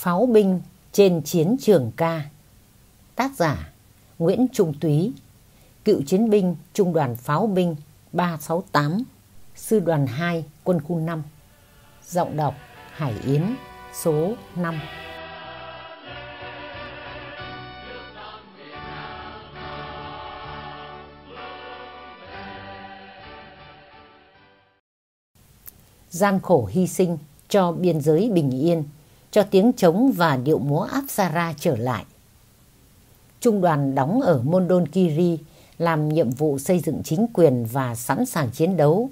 Pháo binh trên chiến trường ca. Tác giả, Nguyễn Trung Túy. Cựu chiến binh Trung đoàn Pháo binh 368 Sư đoàn 2 Quân khu 5 Giọng đọc, Hải Yến, số 5 Gian khổ hy sinh cho biên giới bình yên cho tiếng trống và điệu múa Apsara trở lại. Trung đoàn đóng ở Mondonkiri làm nhiệm vụ xây dựng chính quyền và sẵn sàng chiến đấu.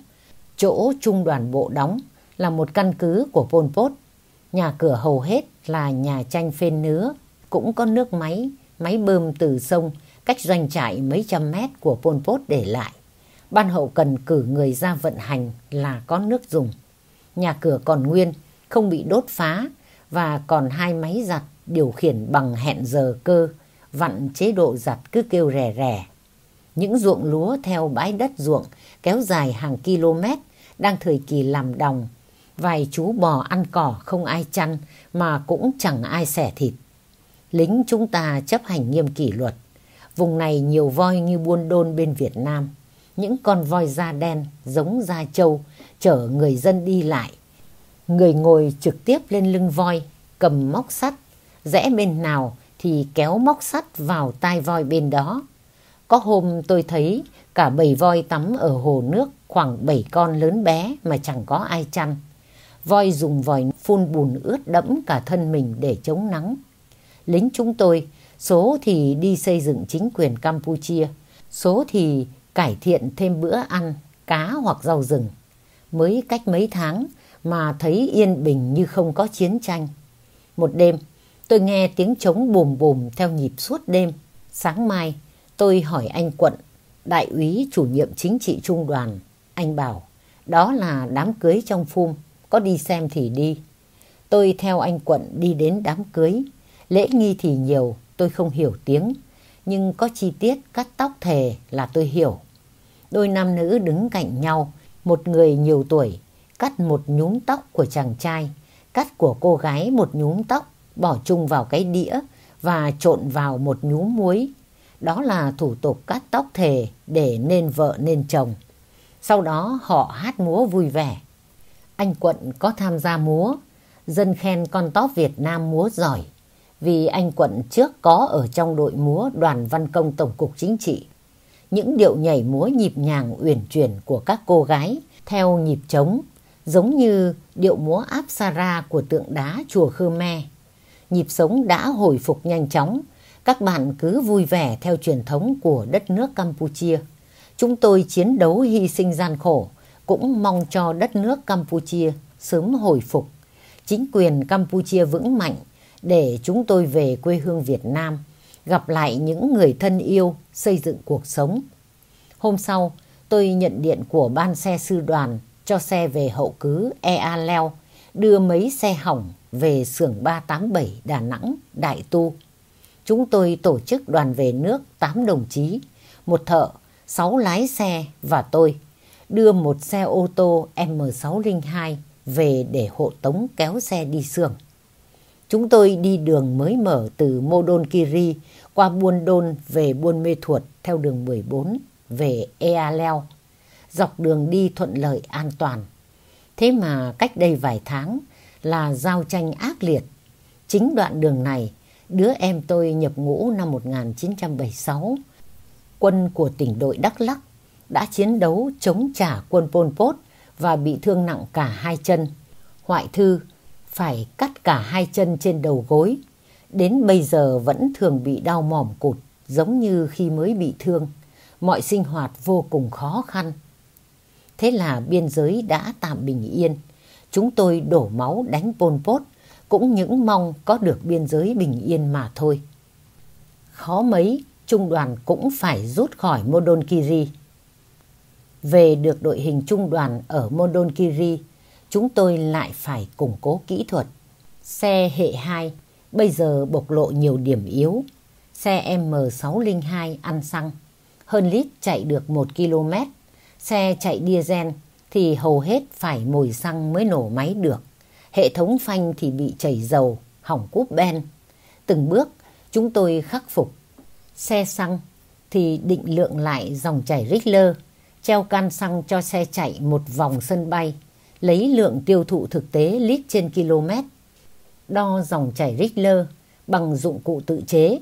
Chỗ trung đoàn bộ đóng là một căn cứ của Pol Pot. Nhà cửa hầu hết là nhà tranh phên nứa, cũng có nước máy, máy bơm từ sông, cách doanh trại mấy trăm mét của Pol Pot để lại. Ban hậu cần cử người ra vận hành là có nước dùng. Nhà cửa còn nguyên, không bị đốt phá và còn hai máy giặt điều khiển bằng hẹn giờ cơ, vặn chế độ giặt cứ kêu rè rè. Những ruộng lúa theo bãi đất ruộng kéo dài hàng km đang thời kỳ làm đồng. Vài chú bò ăn cỏ không ai chăn mà cũng chẳng ai xẻ thịt. Lính chúng ta chấp hành nghiêm kỷ luật. Vùng này nhiều voi như buôn đôn bên Việt Nam. Những con voi da đen giống da trâu chở người dân đi lại Người ngồi trực tiếp lên lưng voi, cầm móc sắt, rẽ bên nào thì kéo móc sắt vào tai voi bên đó. Có hôm tôi thấy cả bầy voi tắm ở hồ nước khoảng 7 con lớn bé mà chẳng có ai chăn. Voi dùng vòi phun bùn ướt đẫm cả thân mình để chống nắng. Lính chúng tôi, số thì đi xây dựng chính quyền Campuchia, số thì cải thiện thêm bữa ăn, cá hoặc rau rừng. Mới cách mấy tháng, mà thấy yên bình như không có chiến tranh. Một đêm, tôi nghe tiếng trống bùm bùm theo nhịp suốt đêm. Sáng mai, tôi hỏi anh Quận, đại úy chủ nhiệm chính trị trung đoàn. Anh bảo, đó là đám cưới trong phum, có đi xem thì đi. Tôi theo anh Quận đi đến đám cưới. Lễ nghi thì nhiều, tôi không hiểu tiếng. Nhưng có chi tiết cắt tóc thề là tôi hiểu. Đôi nam nữ đứng cạnh nhau, một người nhiều tuổi, cắt một nhúm tóc của chàng trai, cắt của cô gái một nhúm tóc, bỏ chung vào cái đĩa và trộn vào một nhúm muối. Đó là thủ tục cắt tóc thề để nên vợ nên chồng. Sau đó họ hát múa vui vẻ. Anh Quận có tham gia múa, dân khen con tóc Việt Nam múa giỏi. Vì anh Quận trước có ở trong đội múa đoàn văn công Tổng cục Chính trị. Những điệu nhảy múa nhịp nhàng uyển chuyển của các cô gái theo nhịp trống giống như điệu múa Apsara của tượng đá chùa Khmer. Nhịp sống đã hồi phục nhanh chóng, các bạn cứ vui vẻ theo truyền thống của đất nước Campuchia. Chúng tôi chiến đấu hy sinh gian khổ, cũng mong cho đất nước Campuchia sớm hồi phục. Chính quyền Campuchia vững mạnh để chúng tôi về quê hương Việt Nam, gặp lại những người thân yêu, xây dựng cuộc sống. Hôm sau, tôi nhận điện của ban xe sư đoàn cho xe về hậu cứ Ea Leo, đưa mấy xe hỏng về xưởng 387 Đà Nẵng, Đại Tu. Chúng tôi tổ chức đoàn về nước 8 đồng chí, một thợ, 6 lái xe và tôi, đưa một xe ô tô M602 về để hộ tống kéo xe đi xưởng. Chúng tôi đi đường mới mở từ Modonkiri qua Buôn Đôn về Buôn Mê Thuột theo đường 14 về Ea Leo dọc đường đi thuận lợi an toàn. Thế mà cách đây vài tháng là giao tranh ác liệt. Chính đoạn đường này, đứa em tôi nhập ngũ năm 1976. Quân của tỉnh đội Đắk lắc đã chiến đấu chống trả quân Pol Pot và bị thương nặng cả hai chân. Hoại thư phải cắt cả hai chân trên đầu gối. Đến bây giờ vẫn thường bị đau mỏm cụt giống như khi mới bị thương. Mọi sinh hoạt vô cùng khó khăn. Thế là biên giới đã tạm bình yên. Chúng tôi đổ máu đánh Pol Pot, cũng những mong có được biên giới bình yên mà thôi. Khó mấy, trung đoàn cũng phải rút khỏi Modonkiri. Về được đội hình trung đoàn ở Modonkiri, chúng tôi lại phải củng cố kỹ thuật. Xe hệ 2 bây giờ bộc lộ nhiều điểm yếu. Xe M602 ăn xăng, hơn lít chạy được 1 km Xe chạy diesel thì hầu hết phải mồi xăng mới nổ máy được. Hệ thống phanh thì bị chảy dầu, hỏng cúp ben. Từng bước chúng tôi khắc phục. Xe xăng thì định lượng lại dòng chảy Richter, treo can xăng cho xe chạy một vòng sân bay, lấy lượng tiêu thụ thực tế lít trên km. Đo dòng chảy Richter bằng dụng cụ tự chế,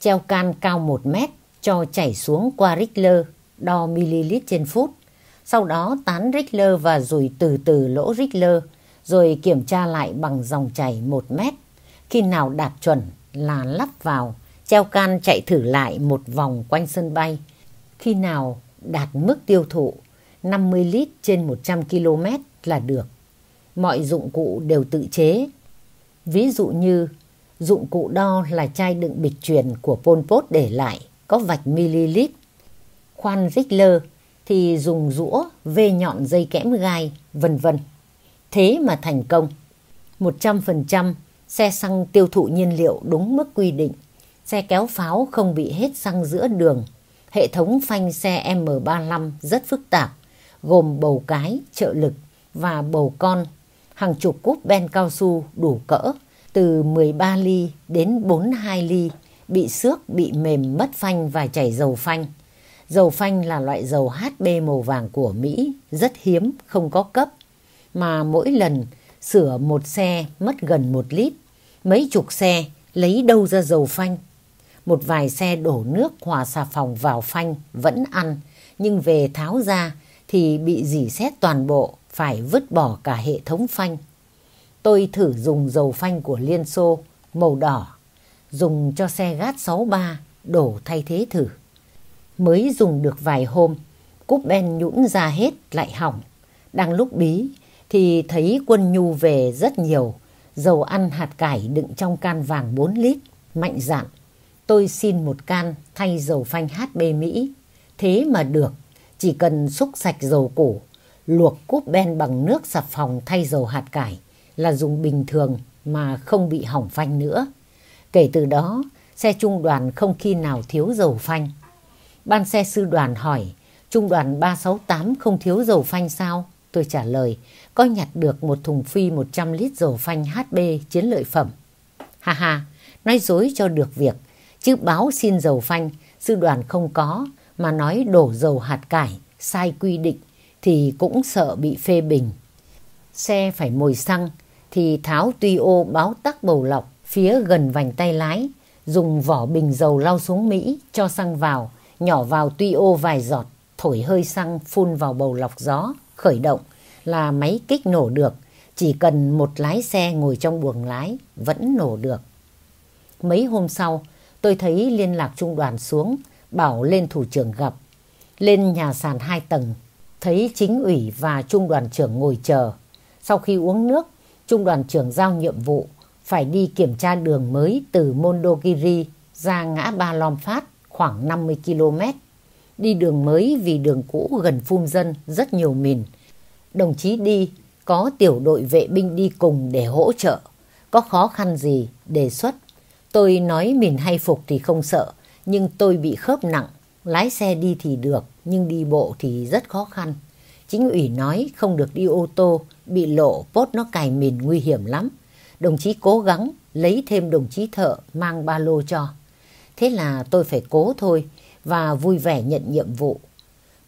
treo can cao 1 mét cho chảy xuống qua Richter, đo ml trên phút. Sau đó tán Richter và rùi từ từ lỗ Richter, rồi kiểm tra lại bằng dòng chảy 1 mét. Khi nào đạt chuẩn là lắp vào, treo can chạy thử lại một vòng quanh sân bay. Khi nào đạt mức tiêu thụ 50 lít trên 100 km là được. Mọi dụng cụ đều tự chế. Ví dụ như dụng cụ đo là chai đựng bịch truyền của Pol Pot để lại, có vạch ml. Khoan Richter thì dùng rũa, vê nhọn dây kẽm gai, vân vân. Thế mà thành công. 100% xe xăng tiêu thụ nhiên liệu đúng mức quy định. Xe kéo pháo không bị hết xăng giữa đường. Hệ thống phanh xe M35 rất phức tạp, gồm bầu cái, trợ lực và bầu con. Hàng chục cúp ben cao su đủ cỡ, từ 13 ly đến 42 ly, bị xước, bị mềm, mất phanh và chảy dầu phanh. Dầu phanh là loại dầu HB màu vàng của Mỹ, rất hiếm, không có cấp. Mà mỗi lần sửa một xe mất gần một lít, mấy chục xe lấy đâu ra dầu phanh. Một vài xe đổ nước hòa xà phòng vào phanh vẫn ăn, nhưng về tháo ra thì bị dỉ xét toàn bộ, phải vứt bỏ cả hệ thống phanh. Tôi thử dùng dầu phanh của Liên Xô màu đỏ, dùng cho xe GAT 63 đổ thay thế thử. Mới dùng được vài hôm, cúp ben nhũn ra hết lại hỏng. Đang lúc bí thì thấy quân nhu về rất nhiều, dầu ăn hạt cải đựng trong can vàng 4 lít, mạnh dạn. Tôi xin một can thay dầu phanh HB Mỹ. Thế mà được, chỉ cần xúc sạch dầu củ, luộc cúp ben bằng nước xà phòng thay dầu hạt cải là dùng bình thường mà không bị hỏng phanh nữa. Kể từ đó, xe trung đoàn không khi nào thiếu dầu phanh. Ban xe sư đoàn hỏi, trung đoàn 368 không thiếu dầu phanh sao? Tôi trả lời, có nhặt được một thùng phi 100 lít dầu phanh HB chiến lợi phẩm. Ha ha, nói dối cho được việc, chứ báo xin dầu phanh, sư đoàn không có, mà nói đổ dầu hạt cải, sai quy định, thì cũng sợ bị phê bình. Xe phải mồi xăng, thì tháo tuy ô báo tắc bầu lọc phía gần vành tay lái, dùng vỏ bình dầu lau xuống Mỹ, cho xăng vào, nhỏ vào tuy ô vài giọt, thổi hơi xăng phun vào bầu lọc gió, khởi động là máy kích nổ được. Chỉ cần một lái xe ngồi trong buồng lái vẫn nổ được. Mấy hôm sau, tôi thấy liên lạc trung đoàn xuống, bảo lên thủ trưởng gặp. Lên nhà sàn hai tầng, thấy chính ủy và trung đoàn trưởng ngồi chờ. Sau khi uống nước, trung đoàn trưởng giao nhiệm vụ phải đi kiểm tra đường mới từ Mondogiri ra ngã Ba Lom Phát khoảng 50 km. Đi đường mới vì đường cũ gần phun dân rất nhiều mìn. Đồng chí đi có tiểu đội vệ binh đi cùng để hỗ trợ. Có khó khăn gì đề xuất. Tôi nói mìn hay phục thì không sợ nhưng tôi bị khớp nặng. Lái xe đi thì được nhưng đi bộ thì rất khó khăn. Chính ủy nói không được đi ô tô, bị lộ pốt nó cài mìn nguy hiểm lắm. Đồng chí cố gắng lấy thêm đồng chí thợ mang ba lô cho. Thế là tôi phải cố thôi và vui vẻ nhận nhiệm vụ.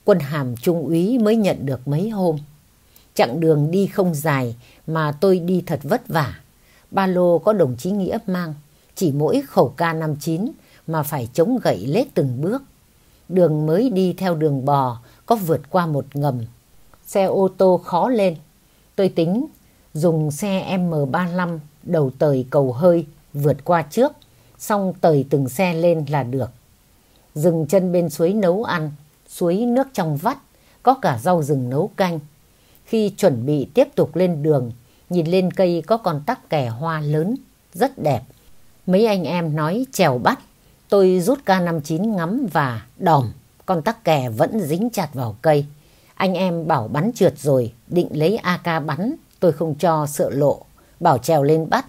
Quân hàm trung úy mới nhận được mấy hôm. Chặng đường đi không dài mà tôi đi thật vất vả. Ba lô có đồng chí Nghĩa mang, chỉ mỗi khẩu K59 mà phải chống gậy lết từng bước. Đường mới đi theo đường bò có vượt qua một ngầm. Xe ô tô khó lên. Tôi tính dùng xe M35 đầu tời cầu hơi vượt qua trước, xong tời từng xe lên là được. Dừng chân bên suối nấu ăn, suối nước trong vắt, có cả rau rừng nấu canh. Khi chuẩn bị tiếp tục lên đường, nhìn lên cây có con tắc kè hoa lớn, rất đẹp. Mấy anh em nói trèo bắt, tôi rút K59 ngắm và đòm, con tắc kè vẫn dính chặt vào cây. Anh em bảo bắn trượt rồi, định lấy AK bắn, tôi không cho sợ lộ, bảo trèo lên bắt.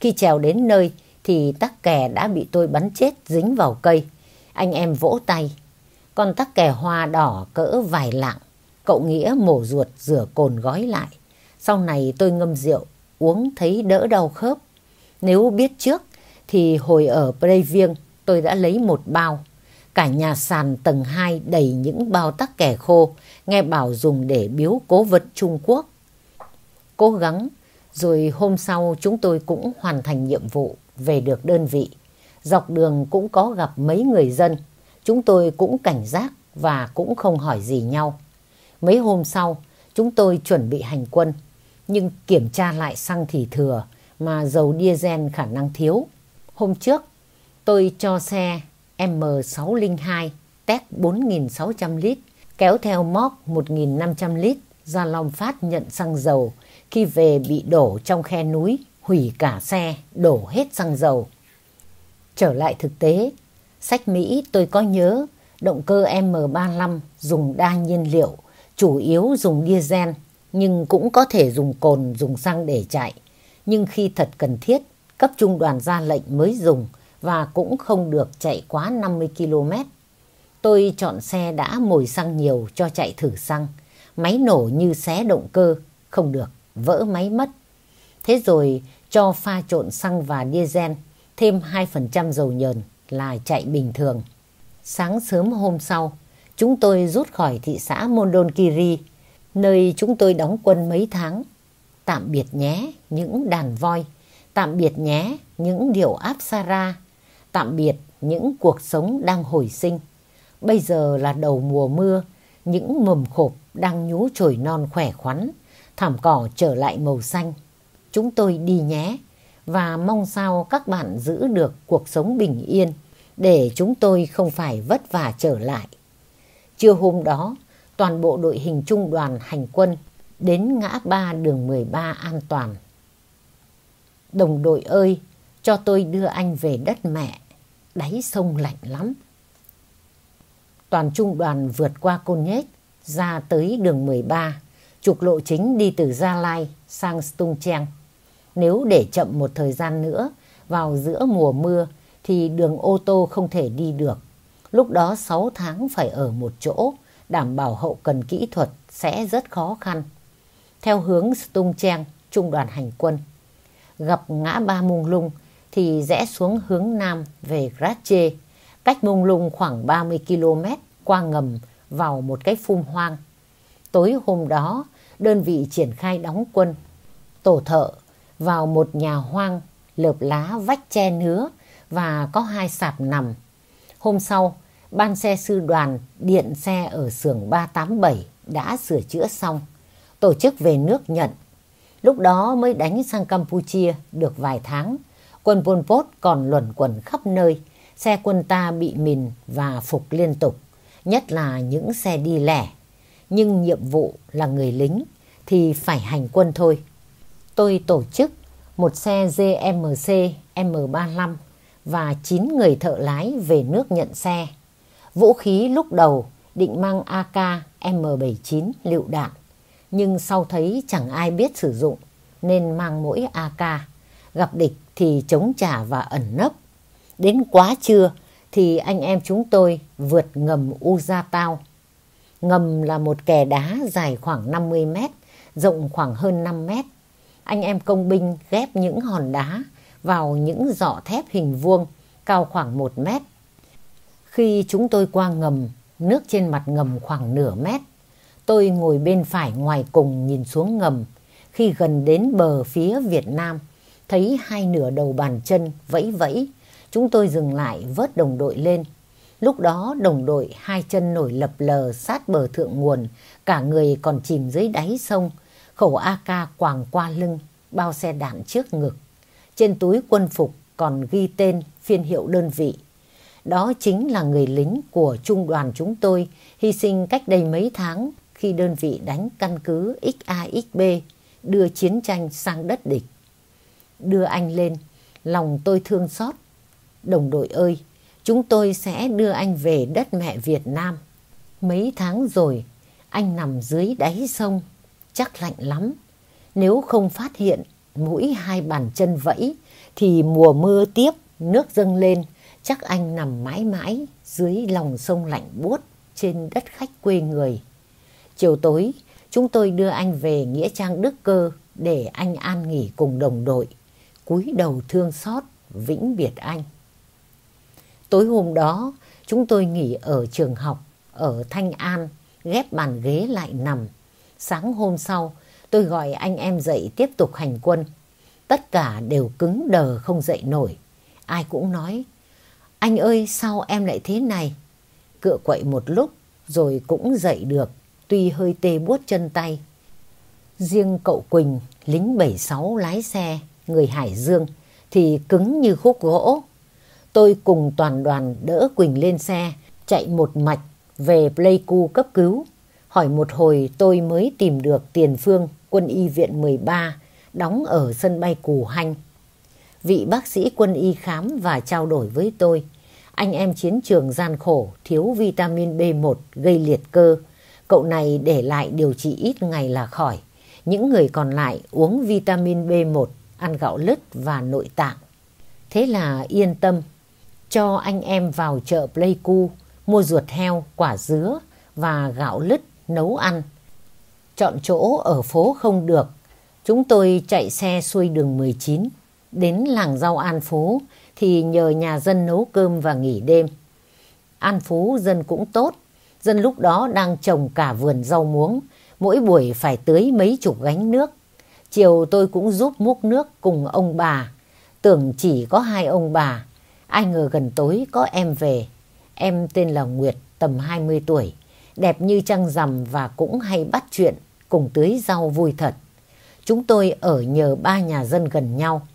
Khi trèo đến nơi thì tắc kè đã bị tôi bắn chết dính vào cây. Anh em vỗ tay. Con tắc kè hoa đỏ cỡ vài lạng. Cậu Nghĩa mổ ruột rửa cồn gói lại. Sau này tôi ngâm rượu, uống thấy đỡ đau khớp. Nếu biết trước thì hồi ở Previêng tôi đã lấy một bao. Cả nhà sàn tầng 2 đầy những bao tắc kè khô, nghe bảo dùng để biếu cố vật Trung Quốc. Cố gắng, rồi hôm sau chúng tôi cũng hoàn thành nhiệm vụ, về được đơn vị. Dọc đường cũng có gặp mấy người dân, chúng tôi cũng cảnh giác và cũng không hỏi gì nhau. Mấy hôm sau, chúng tôi chuẩn bị hành quân, nhưng kiểm tra lại xăng thì thừa mà dầu diesel khả năng thiếu. Hôm trước, tôi cho xe M602 test 4.600 lít, kéo theo móc 1.500 lít ra Long Phát nhận xăng dầu. Khi về bị đổ trong khe núi, hủy cả xe, đổ hết xăng dầu. Trở lại thực tế, sách Mỹ tôi có nhớ động cơ M35 dùng đa nhiên liệu, chủ yếu dùng diesel, nhưng cũng có thể dùng cồn, dùng xăng để chạy. Nhưng khi thật cần thiết, cấp trung đoàn ra lệnh mới dùng và cũng không được chạy quá 50 km. Tôi chọn xe đã mồi xăng nhiều cho chạy thử xăng. Máy nổ như xé động cơ, không được, vỡ máy mất. Thế rồi cho pha trộn xăng và diesel, thêm 2% dầu nhờn là chạy bình thường. Sáng sớm hôm sau, chúng tôi rút khỏi thị xã Mondonkiri, nơi chúng tôi đóng quân mấy tháng. Tạm biệt nhé những đàn voi, tạm biệt nhé những điệu áp Sara, tạm biệt những cuộc sống đang hồi sinh. Bây giờ là đầu mùa mưa, những mầm khộp đang nhú chồi non khỏe khoắn, thảm cỏ trở lại màu xanh. Chúng tôi đi nhé và mong sao các bạn giữ được cuộc sống bình yên để chúng tôi không phải vất vả trở lại. Trưa hôm đó, toàn bộ đội hình trung đoàn hành quân đến ngã ba đường 13 an toàn. Đồng đội ơi, cho tôi đưa anh về đất mẹ, đáy sông lạnh lắm. Toàn trung đoàn vượt qua Côn Nhếch, ra tới đường 13, trục lộ chính đi từ Gia Lai sang Stung Trang. Nếu để chậm một thời gian nữa, vào giữa mùa mưa thì đường ô tô không thể đi được. Lúc đó 6 tháng phải ở một chỗ, đảm bảo hậu cần kỹ thuật sẽ rất khó khăn. Theo hướng Stung Trang, trung đoàn hành quân. Gặp ngã ba Mung Lung thì rẽ xuống hướng Nam về Grache, cách Mung Lung khoảng 30 km qua ngầm vào một cái phum hoang. Tối hôm đó, đơn vị triển khai đóng quân. Tổ thợ vào một nhà hoang, lợp lá vách che nứa và có hai sạp nằm. Hôm sau, ban xe sư đoàn điện xe ở xưởng 387 đã sửa chữa xong, tổ chức về nước nhận. Lúc đó mới đánh sang Campuchia được vài tháng, quân Pol Pot còn luẩn quẩn khắp nơi, xe quân ta bị mìn và phục liên tục, nhất là những xe đi lẻ. Nhưng nhiệm vụ là người lính thì phải hành quân thôi. Tôi tổ chức một xe GMC M35 và 9 người thợ lái về nước nhận xe. Vũ khí lúc đầu định mang AK M79 lựu đạn, nhưng sau thấy chẳng ai biết sử dụng nên mang mỗi AK. Gặp địch thì chống trả và ẩn nấp. Đến quá trưa thì anh em chúng tôi vượt ngầm Uza Tao. Ngầm là một kè đá dài khoảng 50 mét, rộng khoảng hơn 5 mét. Anh em công binh ghép những hòn đá vào những giỏ thép hình vuông cao khoảng 1 mét. Khi chúng tôi qua ngầm, nước trên mặt ngầm khoảng nửa mét. Tôi ngồi bên phải ngoài cùng nhìn xuống ngầm. Khi gần đến bờ phía Việt Nam, thấy hai nửa đầu bàn chân vẫy vẫy. Chúng tôi dừng lại vớt đồng đội lên. Lúc đó đồng đội hai chân nổi lập lờ sát bờ thượng nguồn, cả người còn chìm dưới đáy sông, khẩu AK quàng qua lưng, bao xe đạn trước ngực. Trên túi quân phục còn ghi tên phiên hiệu đơn vị. Đó chính là người lính của trung đoàn chúng tôi hy sinh cách đây mấy tháng khi đơn vị đánh căn cứ XAXB đưa chiến tranh sang đất địch. Đưa anh lên, lòng tôi thương xót. Đồng đội ơi, chúng tôi sẽ đưa anh về đất mẹ Việt Nam. Mấy tháng rồi, anh nằm dưới đáy sông, chắc lạnh lắm. Nếu không phát hiện mũi hai bàn chân vẫy thì mùa mưa tiếp nước dâng lên chắc anh nằm mãi mãi dưới lòng sông lạnh buốt trên đất khách quê người. Chiều tối chúng tôi đưa anh về Nghĩa Trang Đức Cơ để anh an nghỉ cùng đồng đội. cúi đầu thương xót vĩnh biệt anh. Tối hôm đó, chúng tôi nghỉ ở trường học, ở Thanh An, ghép bàn ghế lại nằm. Sáng hôm sau, tôi gọi anh em dậy tiếp tục hành quân. Tất cả đều cứng đờ không dậy nổi. Ai cũng nói, anh ơi sao em lại thế này? Cựa quậy một lúc rồi cũng dậy được, tuy hơi tê buốt chân tay. Riêng cậu Quỳnh, lính 76 lái xe, người Hải Dương, thì cứng như khúc gỗ. Tôi cùng toàn đoàn đỡ Quỳnh lên xe, chạy một mạch về Pleiku cấp cứu. Hỏi một hồi tôi mới tìm được Tiền Phương, quân y viện 13, đóng ở sân bay Cù Hanh. Vị bác sĩ quân y khám và trao đổi với tôi. Anh em chiến trường gian khổ, thiếu vitamin B1 gây liệt cơ. Cậu này để lại điều trị ít ngày là khỏi. Những người còn lại uống vitamin B1, ăn gạo lứt và nội tạng. Thế là yên tâm, cho anh em vào chợ Pleiku mua ruột heo, quả dứa và gạo lứt nấu ăn. Chọn chỗ ở phố không được, chúng tôi chạy xe xuôi đường 19 đến làng rau An Phú thì nhờ nhà dân nấu cơm và nghỉ đêm. An Phú dân cũng tốt, dân lúc đó đang trồng cả vườn rau muống, mỗi buổi phải tưới mấy chục gánh nước. Chiều tôi cũng giúp múc nước cùng ông bà, tưởng chỉ có hai ông bà, ai ngờ gần tối có em về. Em tên là Nguyệt, tầm 20 tuổi, đẹp như trăng rằm và cũng hay bắt chuyện, cùng tưới rau vui thật. Chúng tôi ở nhờ ba nhà dân gần nhau.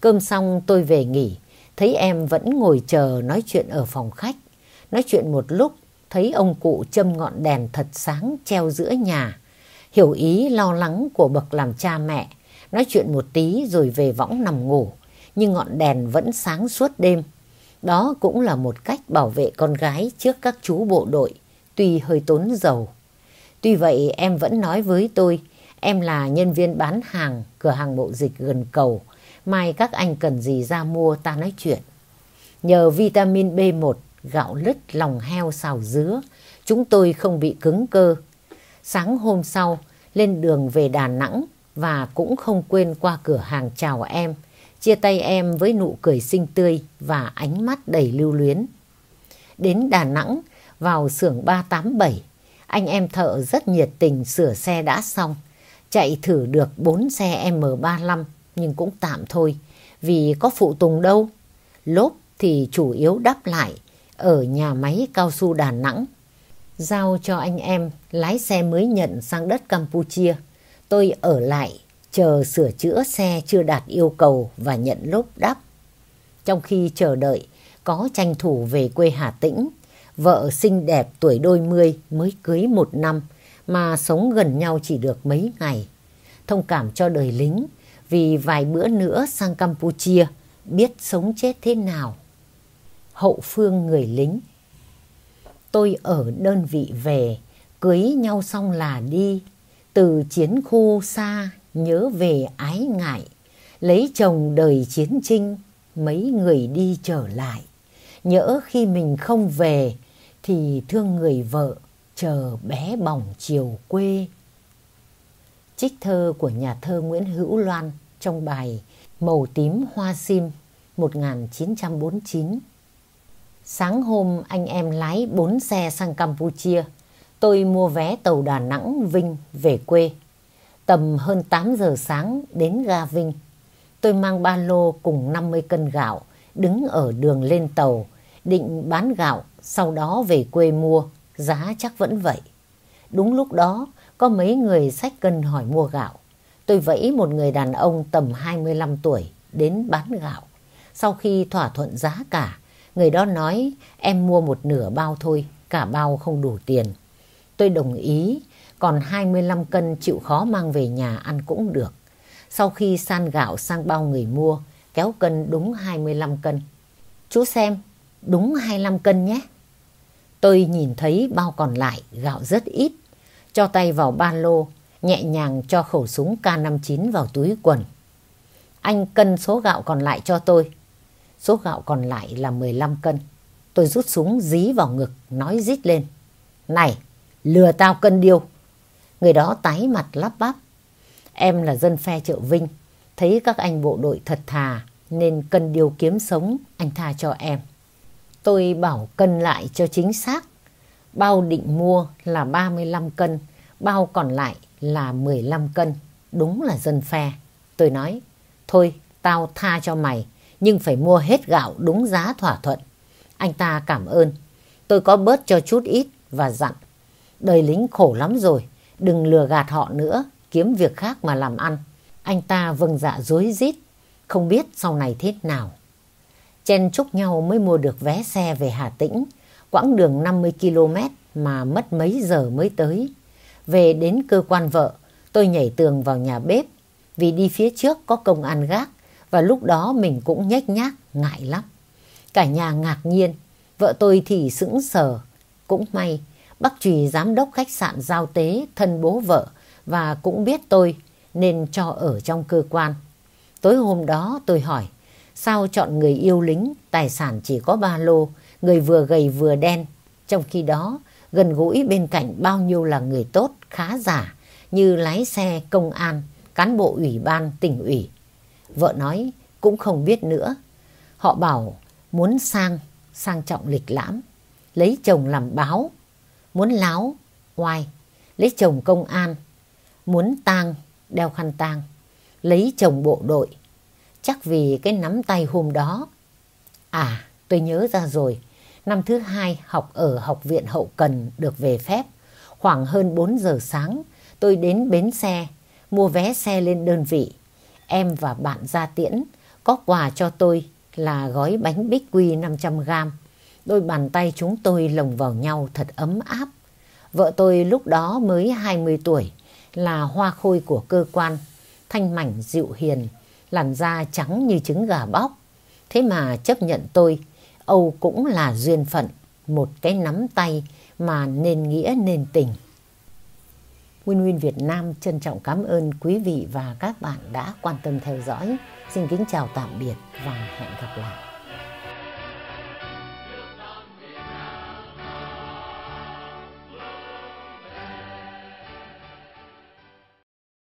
Cơm xong tôi về nghỉ, thấy em vẫn ngồi chờ nói chuyện ở phòng khách. Nói chuyện một lúc, thấy ông cụ châm ngọn đèn thật sáng treo giữa nhà. Hiểu ý lo lắng của bậc làm cha mẹ, nói chuyện một tí rồi về võng nằm ngủ. Nhưng ngọn đèn vẫn sáng suốt đêm. Đó cũng là một cách bảo vệ con gái trước các chú bộ đội, tuy hơi tốn dầu. Tuy vậy em vẫn nói với tôi, em là nhân viên bán hàng, cửa hàng mộ dịch gần cầu. Mai các anh cần gì ra mua ta nói chuyện. Nhờ vitamin B1, gạo lứt, lòng heo xào dứa, chúng tôi không bị cứng cơ. Sáng hôm sau, lên đường về Đà Nẵng và cũng không quên qua cửa hàng chào em chia tay em với nụ cười xinh tươi và ánh mắt đầy lưu luyến. Đến Đà Nẵng, vào xưởng 387, anh em thợ rất nhiệt tình sửa xe đã xong. Chạy thử được 4 xe M35 nhưng cũng tạm thôi, vì có phụ tùng đâu. Lốp thì chủ yếu đắp lại ở nhà máy cao su Đà Nẵng. Giao cho anh em lái xe mới nhận sang đất Campuchia. Tôi ở lại chờ sửa chữa xe chưa đạt yêu cầu và nhận lốp đắp. Trong khi chờ đợi, có tranh thủ về quê Hà Tĩnh, vợ xinh đẹp tuổi đôi mươi mới cưới một năm mà sống gần nhau chỉ được mấy ngày. Thông cảm cho đời lính vì vài bữa nữa sang Campuchia biết sống chết thế nào. Hậu phương người lính Tôi ở đơn vị về, cưới nhau xong là đi, từ chiến khu xa nhớ về ái ngại, lấy chồng đời chiến trinh, mấy người đi trở lại. Nhỡ khi mình không về thì thương người vợ chờ bé bỏng chiều quê. Trích thơ của nhà thơ Nguyễn Hữu Loan trong bài Màu tím hoa sim 1949. Sáng hôm anh em lái bốn xe sang Campuchia. Tôi mua vé tàu Đà Nẵng Vinh về quê. Tầm hơn 8 giờ sáng đến ga Vinh. Tôi mang ba lô cùng 50 cân gạo, đứng ở đường lên tàu, định bán gạo, sau đó về quê mua, giá chắc vẫn vậy. Đúng lúc đó, có mấy người sách cân hỏi mua gạo. Tôi vẫy một người đàn ông tầm 25 tuổi đến bán gạo. Sau khi thỏa thuận giá cả, người đó nói em mua một nửa bao thôi, cả bao không đủ tiền. Tôi đồng ý còn 25 cân chịu khó mang về nhà ăn cũng được. Sau khi san gạo sang bao người mua, kéo cân đúng 25 cân. Chú xem, đúng 25 cân nhé. Tôi nhìn thấy bao còn lại gạo rất ít, cho tay vào ba lô, nhẹ nhàng cho khẩu súng K59 vào túi quần. Anh cân số gạo còn lại cho tôi. Số gạo còn lại là 15 cân. Tôi rút súng dí vào ngực, nói rít lên. Này, lừa tao cân điêu. Người đó tái mặt lắp bắp. Em là dân phe chợ Vinh. Thấy các anh bộ đội thật thà nên cân điều kiếm sống anh tha cho em. Tôi bảo cân lại cho chính xác. Bao định mua là 35 cân, bao còn lại là 15 cân. Đúng là dân phe. Tôi nói, thôi tao tha cho mày, nhưng phải mua hết gạo đúng giá thỏa thuận. Anh ta cảm ơn. Tôi có bớt cho chút ít và dặn. Đời lính khổ lắm rồi, đừng lừa gạt họ nữa, kiếm việc khác mà làm ăn. Anh ta vâng dạ dối rít không biết sau này thế nào. Chen chúc nhau mới mua được vé xe về Hà Tĩnh, quãng đường 50 km mà mất mấy giờ mới tới. Về đến cơ quan vợ, tôi nhảy tường vào nhà bếp vì đi phía trước có công an gác và lúc đó mình cũng nhếch nhác, ngại lắm. Cả nhà ngạc nhiên, vợ tôi thì sững sờ. Cũng may, bác Trùy giám đốc khách sạn giao tế thân bố vợ và cũng biết tôi nên cho ở trong cơ quan. Tối hôm đó tôi hỏi, sao chọn người yêu lính, tài sản chỉ có ba lô, người vừa gầy vừa đen. Trong khi đó, gần gũi bên cạnh bao nhiêu là người tốt, khá giả, như lái xe, công an, cán bộ ủy ban, tỉnh ủy. Vợ nói, cũng không biết nữa. Họ bảo muốn sang, sang trọng lịch lãm, lấy chồng làm báo, muốn láo, oai, lấy chồng công an, muốn tang, đeo khăn tang, lấy chồng bộ đội. Chắc vì cái nắm tay hôm đó. À, tôi nhớ ra rồi. Năm thứ hai học ở Học viện Hậu Cần được về phép. Khoảng hơn 4 giờ sáng, tôi đến bến xe, mua vé xe lên đơn vị. Em và bạn ra tiễn, có quà cho tôi là gói bánh bích quy 500g. Đôi bàn tay chúng tôi lồng vào nhau thật ấm áp. Vợ tôi lúc đó mới 20 tuổi, là hoa khôi của cơ quan, thanh mảnh dịu hiền, làn da trắng như trứng gà bóc. Thế mà chấp nhận tôi, Âu cũng là duyên phận, một cái nắm tay mà nên nghĩa nên tình. Win Win Việt Nam trân trọng cảm ơn quý vị và các bạn đã quan tâm theo dõi. Xin kính chào tạm biệt và hẹn gặp lại.